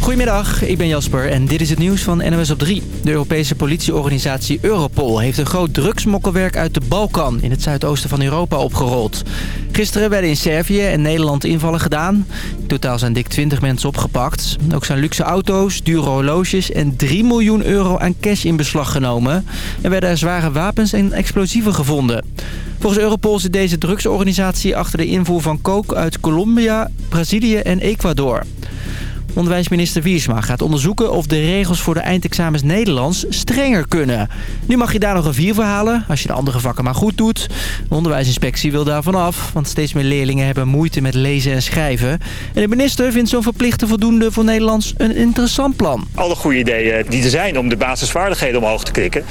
Goedemiddag, ik ben Jasper en dit is het nieuws van NOS op 3. De Europese politieorganisatie Europol heeft een groot drugsmokkelwerk uit de Balkan... in het zuidoosten van Europa opgerold. Gisteren werden in Servië en Nederland invallen gedaan. In totaal zijn dik 20 mensen opgepakt. Ook zijn luxe auto's, dure horloges en 3 miljoen euro aan cash in beslag genomen. Er werden zware wapens en explosieven gevonden. Volgens Europol zit deze drugsorganisatie achter de invoer van coke uit Colombia, Brazilië en Ecuador. Onderwijsminister Wiersma gaat onderzoeken of de regels voor de eindexamens Nederlands strenger kunnen. Nu mag je daar nog een 4 voor halen, als je de andere vakken maar goed doet. De onderwijsinspectie wil daarvan af, want steeds meer leerlingen hebben moeite met lezen en schrijven. En de minister vindt zo'n verplichte voldoende voor Nederlands een interessant plan. Alle goede ideeën die er zijn om de basisvaardigheden omhoog te krikken,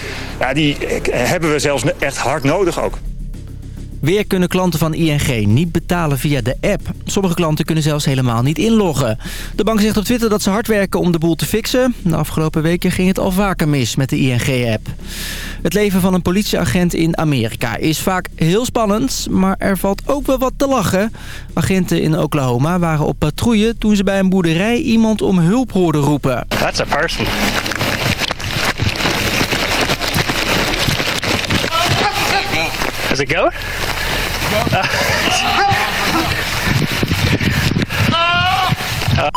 die hebben we zelfs echt hard nodig ook. Weer kunnen klanten van ING niet betalen via de app. Sommige klanten kunnen zelfs helemaal niet inloggen. De bank zegt op Twitter dat ze hard werken om de boel te fixen. De afgelopen weken ging het al vaker mis met de ING-app. Het leven van een politieagent in Amerika is vaak heel spannend, maar er valt ook wel wat te lachen. Agenten in Oklahoma waren op patrouille toen ze bij een boerderij iemand om hulp hoorden roepen. That's a person. Is it go? Uh,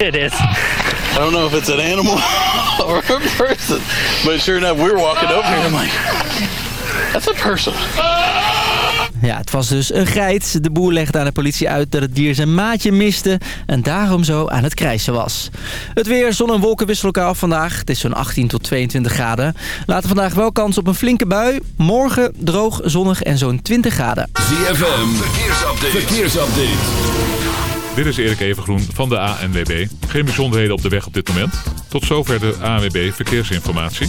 it is. I don't know if it's an animal or a person, but sure enough, we were walking over here. I'm like, that's a person. Ja, het was dus een geit. De boer legde aan de politie uit dat het dier zijn maatje miste... en daarom zo aan het krijsen was. Het weer, zon en wolken wisselen elkaar af vandaag. Het is zo'n 18 tot 22 graden. Later vandaag wel kans op een flinke bui. Morgen droog, zonnig en zo'n 20 graden. ZFM, verkeersupdate. verkeersupdate. Dit is Erik Evengroen van de ANWB. Geen bijzonderheden op de weg op dit moment. Tot zover de ANWB Verkeersinformatie.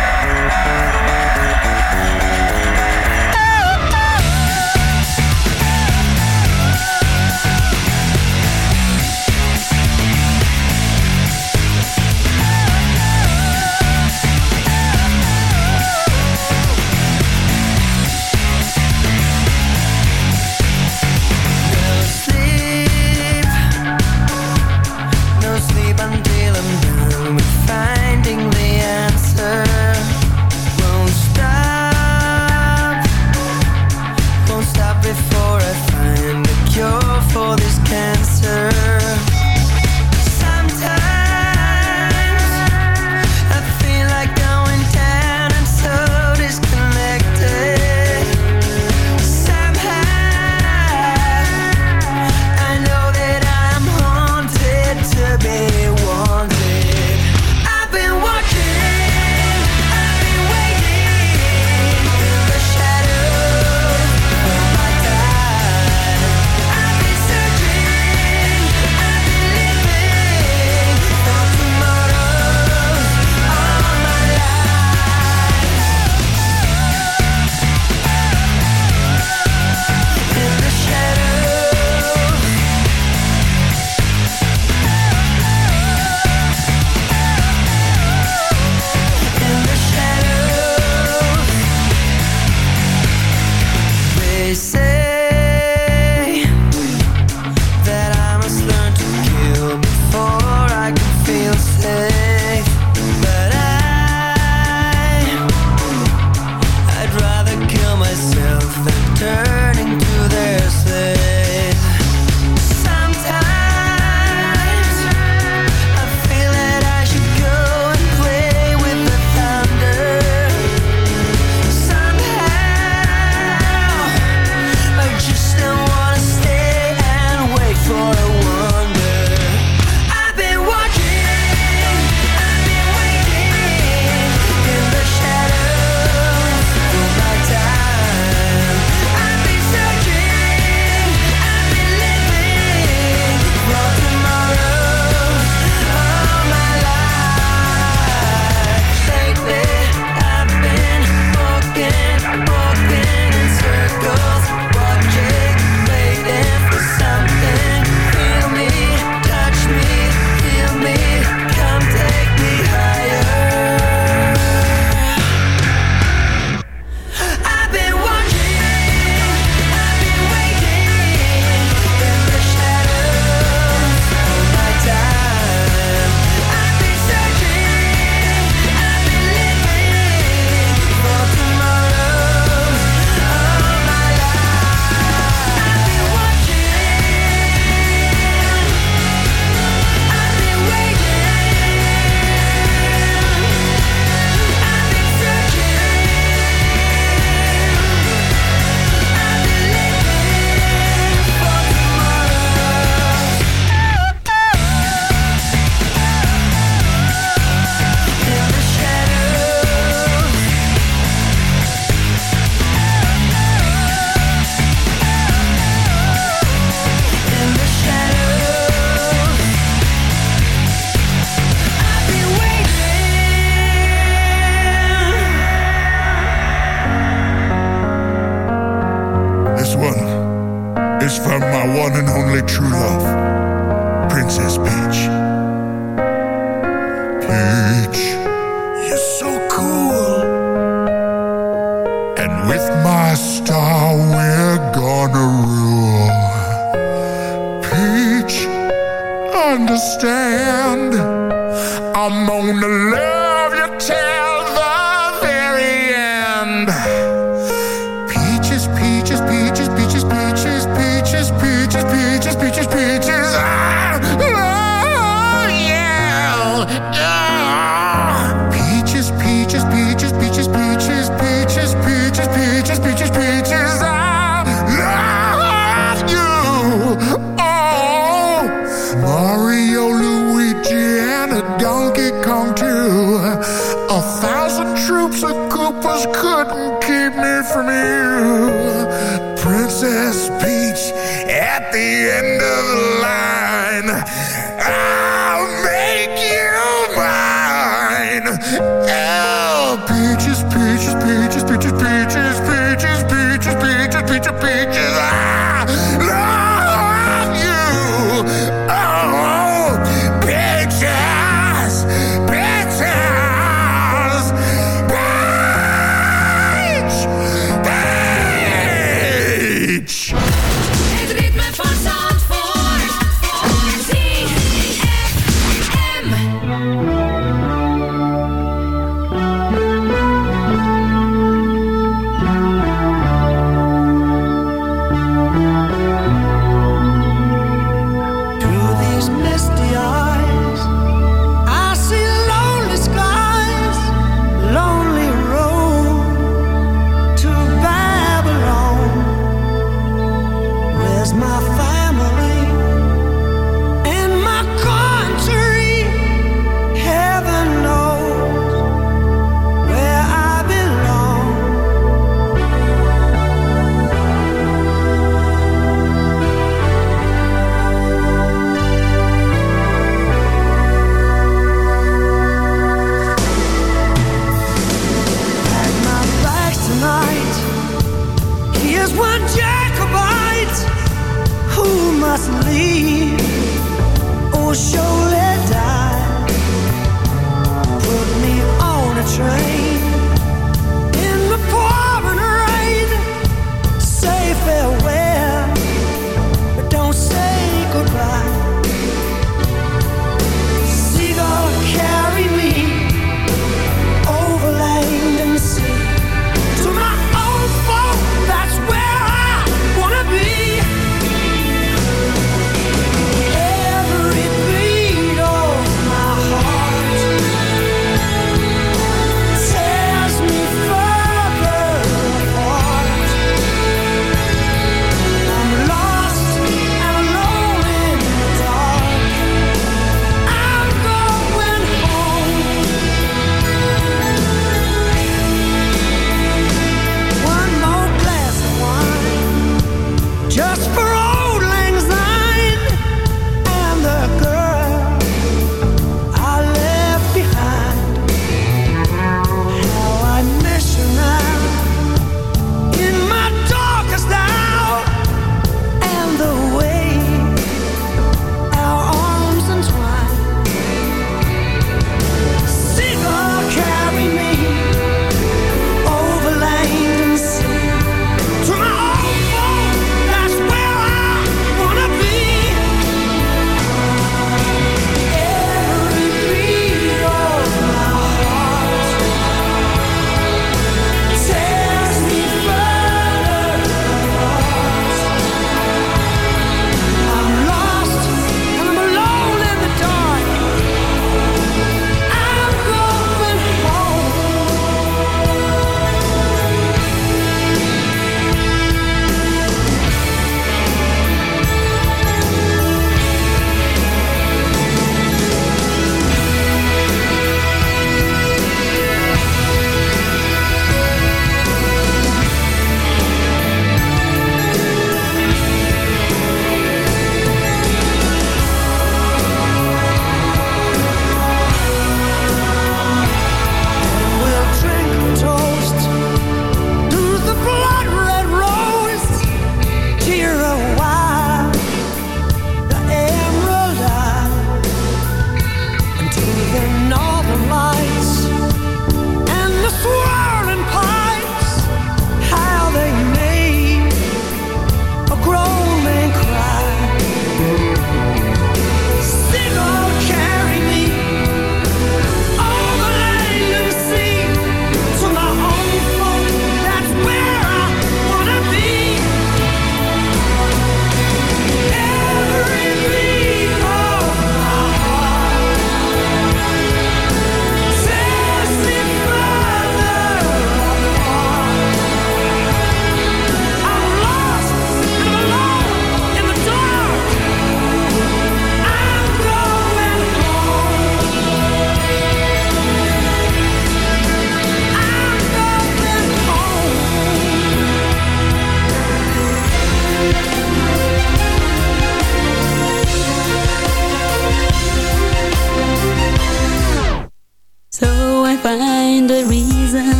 couldn't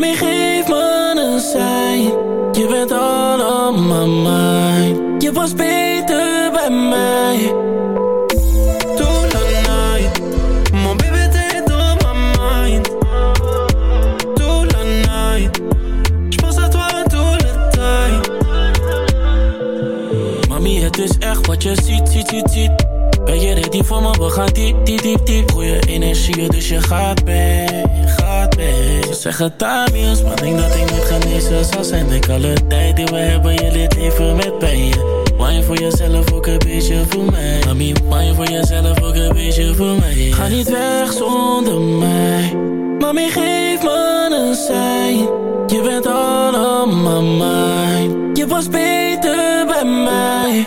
Mami, geef me een sein. Je bent all on my mind. Je was beter bij mij. is echt wat je ziet, ziet, ziet, ziet. Ben je ready voor me? We gaan diep, diep, diep, diep. Goeie energie, dus je gaat mee zeg het aan Niels Maar denk dat ik niet genezen zal zijn Ik alle tijd die we hebben, je leert even met pijn. Wine voor jezelf, ook een beetje voor mij. Mami, wine voor jezelf, ook een beetje voor mij. Ga niet weg zonder mij. Mami, geef me een sein Je bent allemaal mijn. Je was beter bij mij.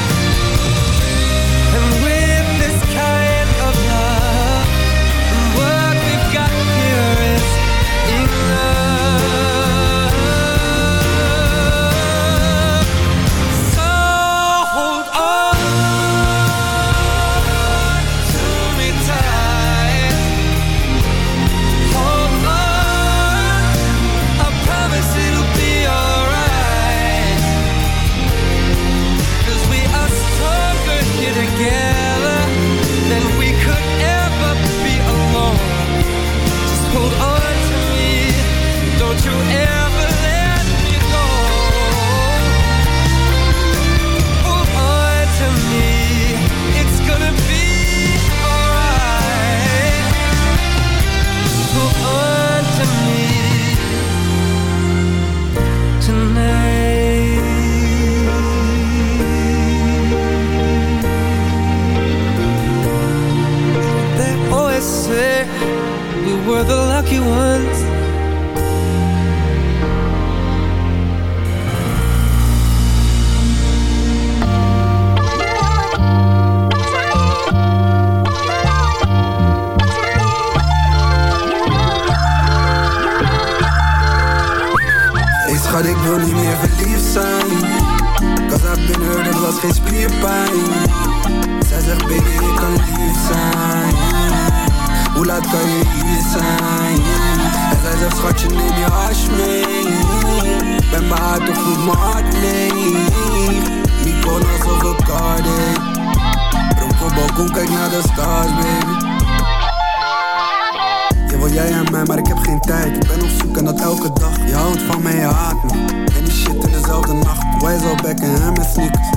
Wij zo back en met sneakers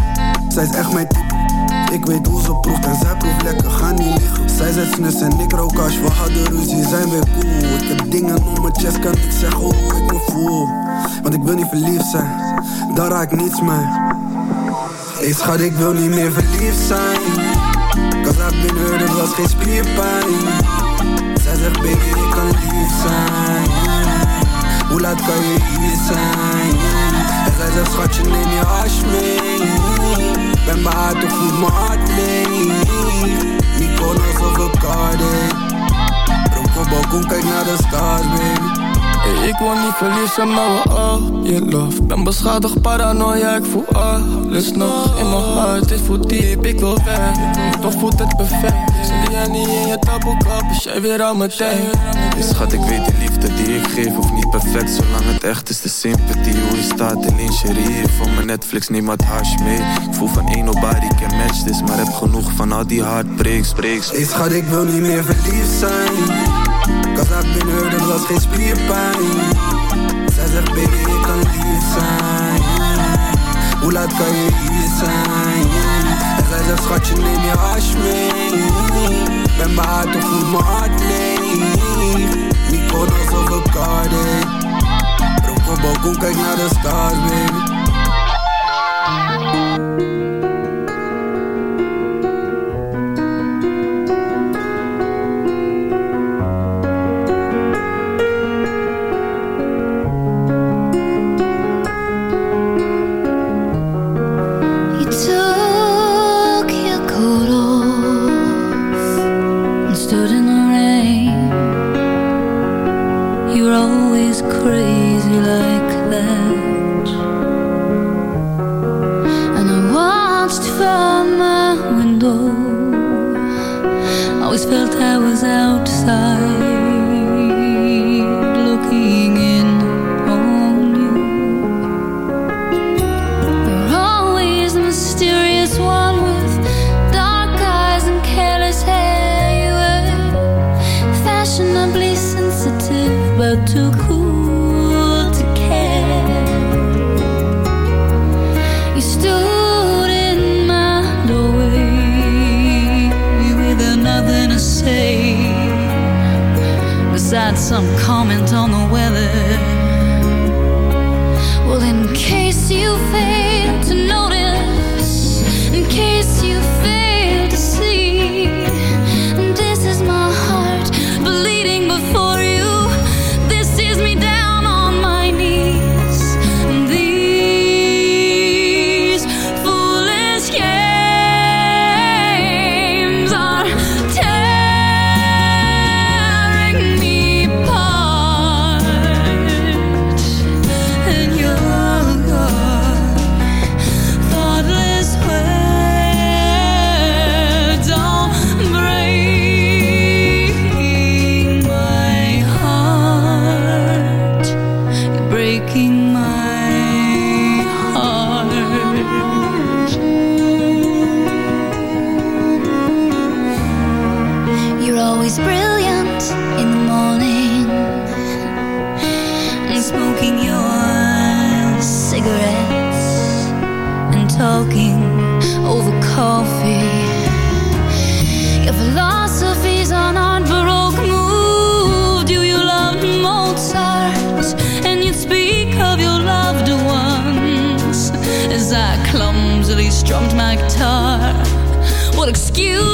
Zij is echt mijn type. Ik weet hoe ze proeft en zij proeft lekker. Ga niet liggen. Zij zet snus en ik rook hash We hadden ruzie, zijn weer cool. Ik heb dingen om mijn chest, kan niet zeggen hoe ik me voel. Want ik wil niet verliefd zijn. Daar raak ik niets mee. Hey schat, ik wil niet meer verliefd zijn. Cause I've been hurt, het was geen spierpijn. Zij zegt baby ik kan lief zijn Hoe laat kan je hier zijn En zij zegt schatje neem je hash mee Ben behaard of voelt mijn hart leeg kon alsof ik Cardi Dronk op balkon, kijk naar de stars, baby. Hey, ik wil niet verliezen, maar we all je love. Ben beschadigd, paranoia, ik voel alles nog In mijn hart, dit voelt diep, ik wil weg. Toch voelt het perfect Zie jij niet in je taboekap, is jij weer aan mijn tijd Hey, schat, ik weet die liefde die ik geef hoeft niet perfect Zolang het echt is, de sympathie. Hoe je staat in lingerie Van mijn Netflix, neem wat hash mee. Ik voel van één nobody can match this Maar heb genoeg van al die heartbreaks, breaks. Hey schat, ik wil niet meer verliefd zijn. Cause I've been hurt, het was geen spierpijn. Zij zegt baby, ik kan lief zijn. Hoe laat kan je hier zijn? Zegt schatje, neem je hash mee. Ben behaard, toch voelt mijn hart leeg Niet kon alsof ik Cardi Roep op balkon, kijk naar de stars baby always crazy like that. And I watched from my window. Always felt I was outside talking over coffee. Your philosophies on art baroque moved you. You loved Mozart and you'd speak of your loved ones as I clumsily strummed my guitar. Well, excuse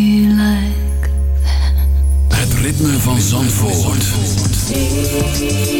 Thank you.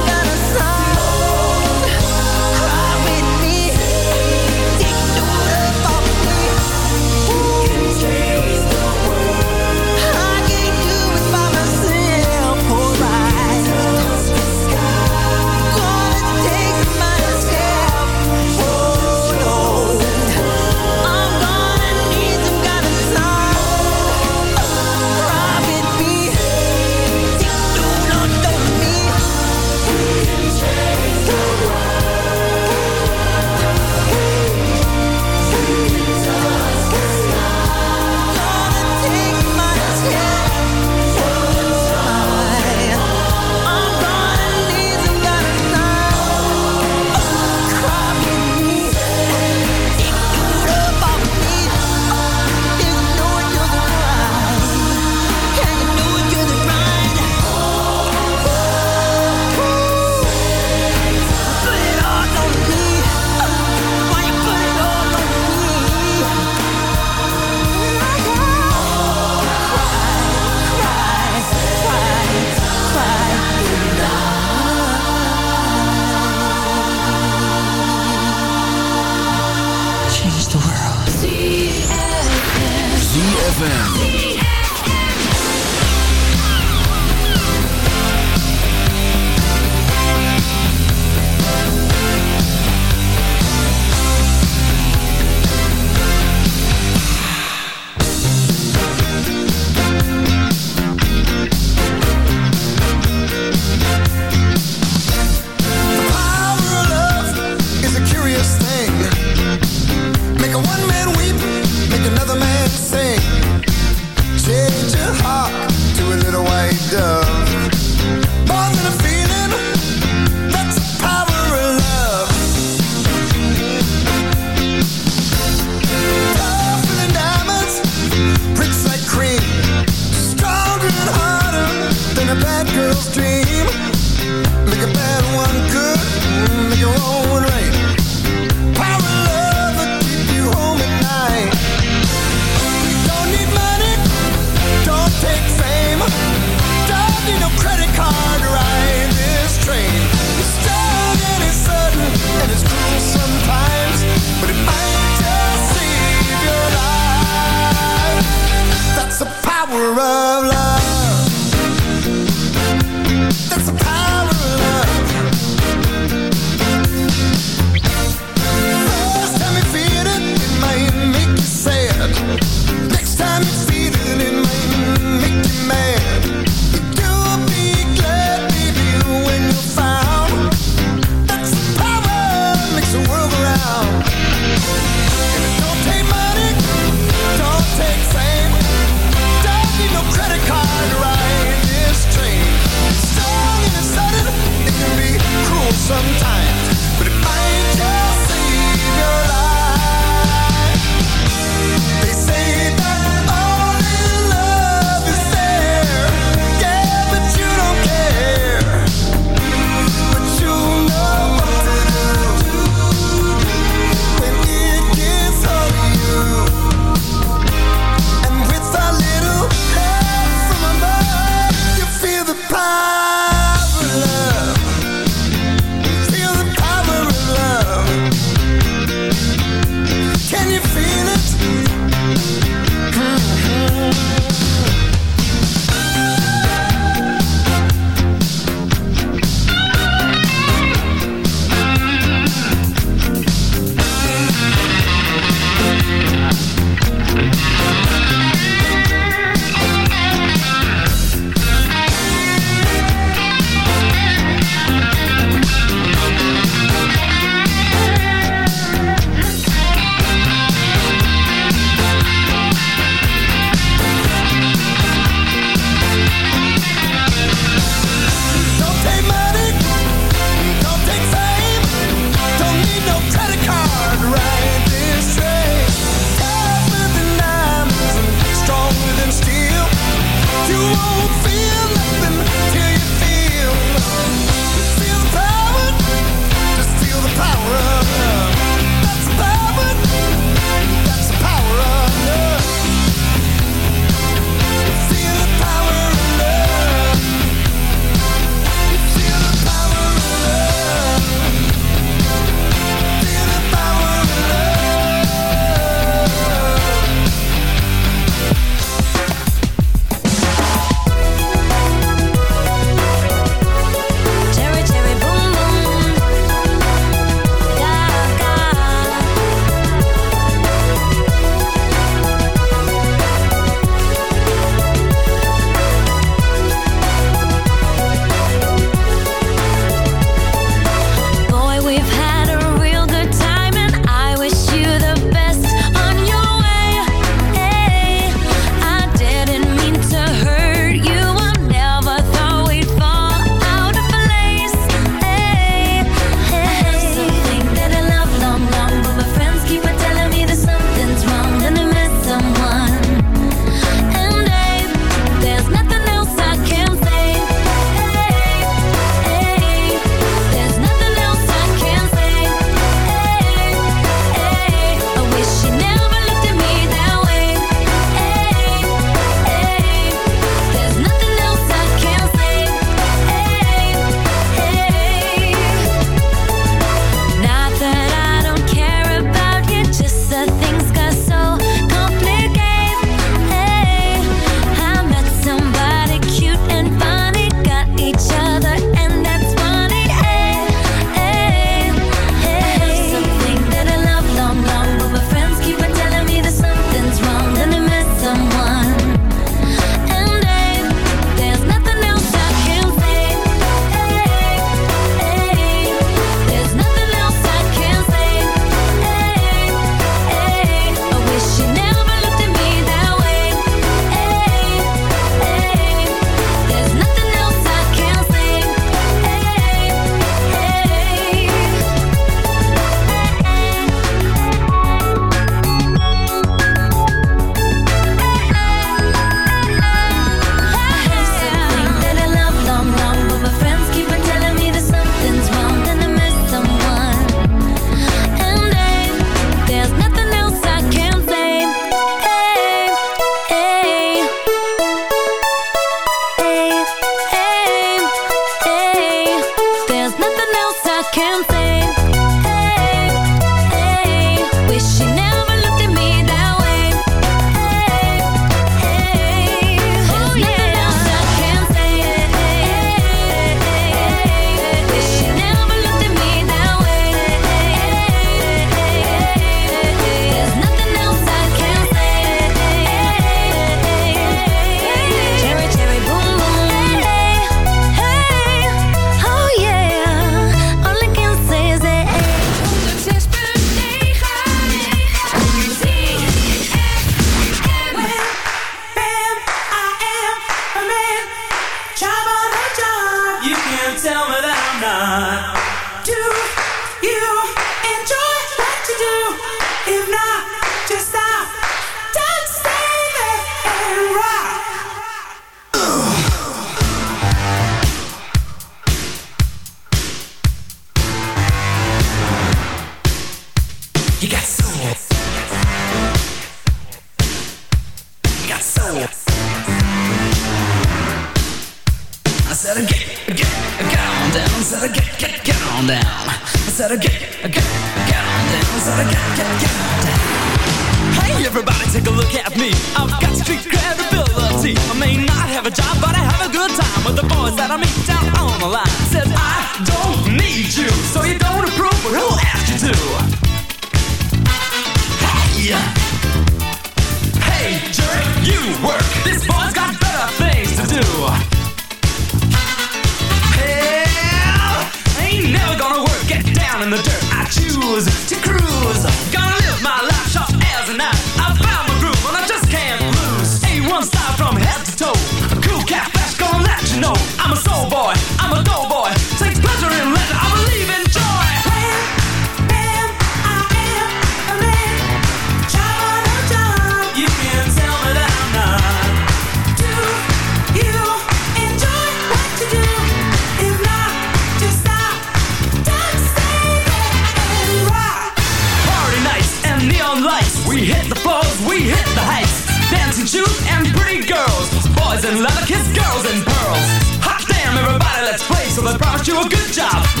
and leather kiss girls in pearls. Hot damn, everybody, let's play. So they promised you a good job.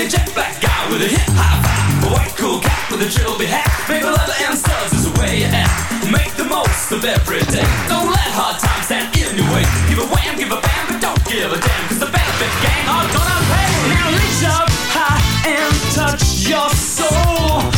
a jet black guy with a hip hop vibe. A white cool cat with a trilby hat. Maple leather and studs is the way you act. Make the most of every day. Don't let hard times stand in your way. Give a wham, give a bam, but don't give a damn. Cause the benefit gang are gonna pay. Now reach up high and touch your soul.